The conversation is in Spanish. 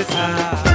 fuerza.